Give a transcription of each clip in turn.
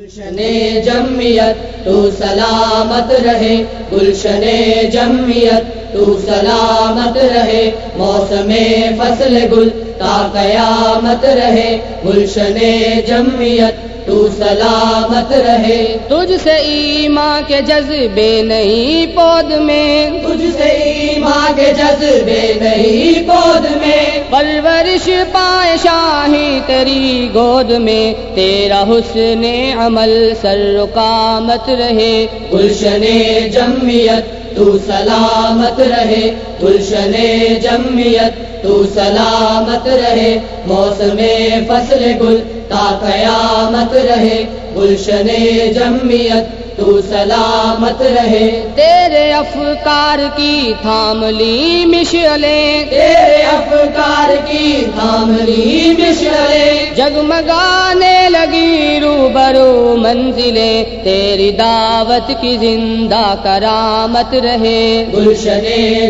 گلشن جمعیت تو سلامت رہے۔ گلشن جمعیت تو سلامت رہے۔ موسم فصل گل تا قیامت رہے۔ گلشن جمعیت تو سلامت رہے۔ تجھ سے ایمان کے جذبے نہیں پود میں۔ تجھ سے ایمان کے جذبے نہیں پود پرورش پائے شاہی تیری گود میں، تیرا حسن عمل سر رکامت رہے۔ گلشن جمعیت، تو سلامت رہے۔ گلشن جمعیت، تو سلامت رہے۔ موسم فصل گل تا قیامت رہے۔ گلشن جمعیت تو سلامت رہے۔ تیرے افکار کی تھام لی مشلیں تیرے افکار کی تھاملی مشرے جگمگانے لگی رو برو منزلیں۔ تیری دعوت کی زندہ کرامت رہے۔ گلشن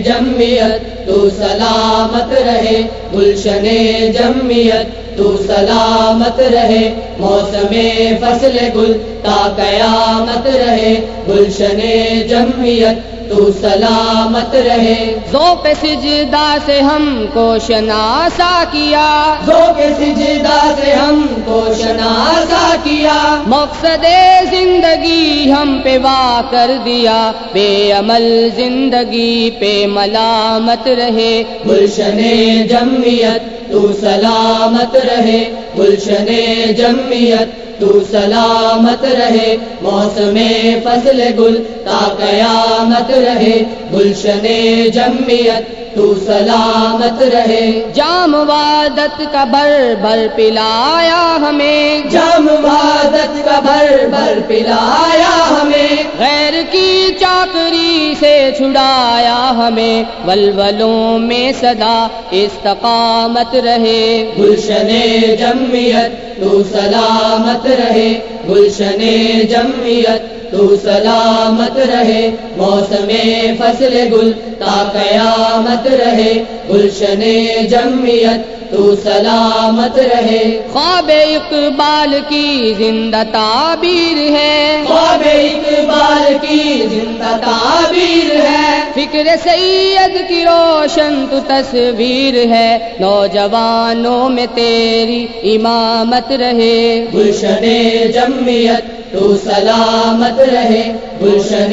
جمعیت تو سلامت رہے۔ گلشن جمعیت تو سلامت رہے موسم فصل گل تا قیامت رہے گلشن جمعیت تو سلامت رہے۔ ذوق سجدہ سے ہم کو شناسا کیا۔ ذوق سجدہ سے ہم کو شناسا کیا۔ مقصد زندگی ہم پہ وا کر دیا۔ بے عمل زندگی پہ ملامت رہے۔ گلشن جمعیت تو سلامت رہے گلشن جمعیت تو سلامت رہے موسم فصل گل تا قیامت رہے گلشن جمعیت تو سلامت رہے۔ جام وادت کا بر بر پلایا ہمیں۔ جم وادت کا بھر بھر پلایا ہمیں۔ غیر کی چاکری سے چھڑایا ہمیں۔ ولولوں میں صدا استقامت رہے۔ گلشن جمعیت تو سلامت رہے گلشن جمعیت تو سلامت رہے موسم فصل گل تا قیامت رہے گلشن جمعیت تو سلامت رہے۔ خواب اقبال کی زندہ تعبیر ہے۔ خواب اقبال کی زندہ تعبیر ہے۔ فکر سید کی روشن تو تصویر ہے۔ نوجوانوں میں تیری امامت رہے۔ گلشن جمعیت تو سلامت رہے۔ گلشن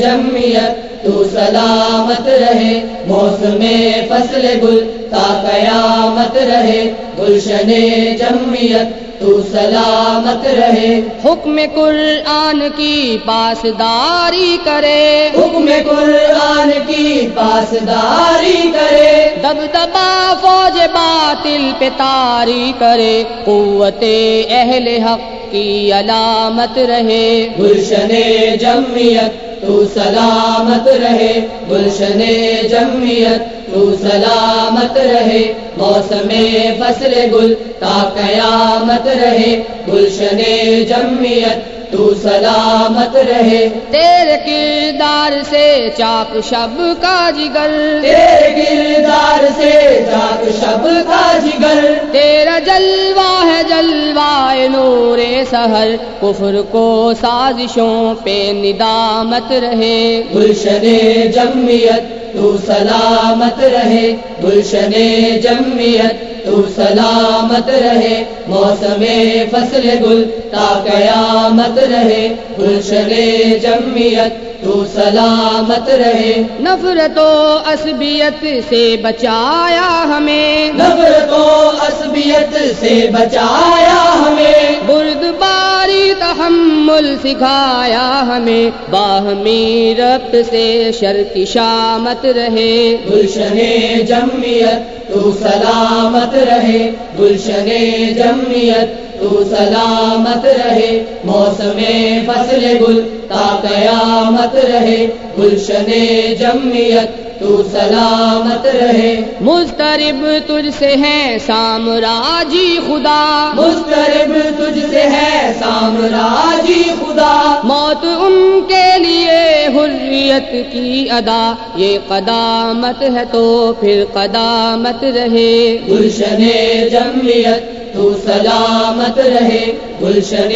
جمعیت تو سلامت رہے موسم فصل گل تا قیامت رہے گلشن جمعیت تو سلامت رہے۔ حکم قرآن کی پاسداری کرے۔ حکم قرآن کی پاسداری کرے۔ دب دبا فوج باطل پہ تاری کرے۔ قوت اہل حق کی علامت رہے۔ گلشن جمعیت تو سلامت رہے گلشن جمعیت تو سلامت رہے موسم فصل گل تا قیامت رہے گلشن جمعیت تو سلامت رہے۔ تیرے کردار سے چاک شب کا جگر۔ تیرے کردار سے جاگ شب کا جگر۔ تیرا جلوہ سہر کفر کو سازشوں پہ ندامت رہے۔ گلشن جمعیت تو سلامت رہے۔ گلشن جمعیت تو سلامت رہے۔ موسم فصل گل تا قیامت رہے۔ گلشن جمعیت تو سلامت رہے۔ نفرت و عصبیت سے بچایا ہمیں۔ نفرت و عصبیت سے بچایا تحمل سکھایا ہمیں باہمی ربط سے شر کی شامت رہے۔ گلشن جمعیت تو سلامت رہے۔ گلشن جمعیت تو سلامت رہے۔ موسم فصل گل تا قیامت رہے۔ گلشن جمعیت تو سلامت رہے۔ مسترب تجھ سے ہے سامراجی خدا۔ مسترب تجھ سے ہے سامراجی حریت کی ادا یہ قدامت ہے تو پھر قدامت رہے۔ گلشن جمعیت تو سلامت رہے۔ گلشن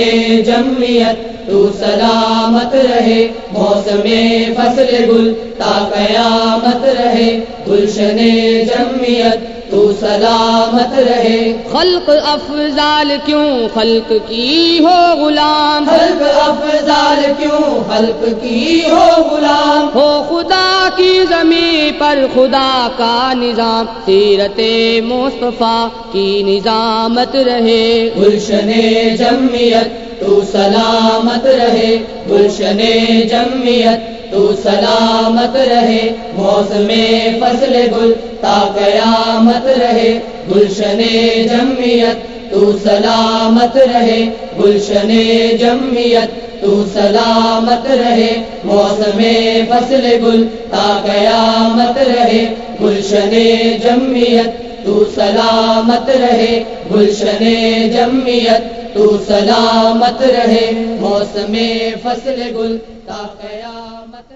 جمعیت تو سلامت رہے۔ موسم فصل گل تا قیامت رہے۔ گلشن جمعیت تو سلامت رہے۔ خلق افضال کیوں خلق کی ہو غلام؟ خلق افضال کیوں خلق کی ہو غلام؟ پر خدا کا نظام، سیرت مصطفیٰ کی نظامت رہے۔ گلشن جمعیت تو سلامت رہے۔ گلشن جمعیت تو سلامت رہے۔ موسم فصل گل تا قیامت رہے۔ گلشن جمعیت تو سلامت رہے۔ گلشن جمعیت تو سلامت رہے، موسم فصل گل تا قیامت رہے، گلشن جمعیت تو سلامت رہے، گلشن جمعیت تو سلامت رہے، موسم فصل گل تا قیامت